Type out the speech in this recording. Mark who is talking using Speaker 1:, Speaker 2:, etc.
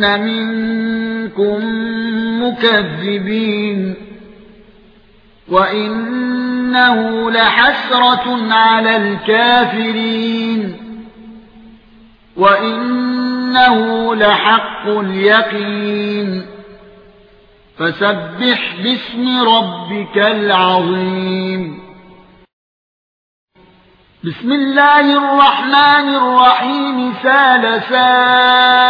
Speaker 1: مِنكُم مُّكَذِّبِينَ وَإِنَّهُ لَحَسْرَةٌ عَلَى الْكَافِرِينَ وَإِنَّهُ لَحَقُّ الْيَقِينِ فَسَبِّحْ بِاسْمِ رَبِّكَ الْعَظِيمِ. بسم الله الرحمن الرحيم. سال سائل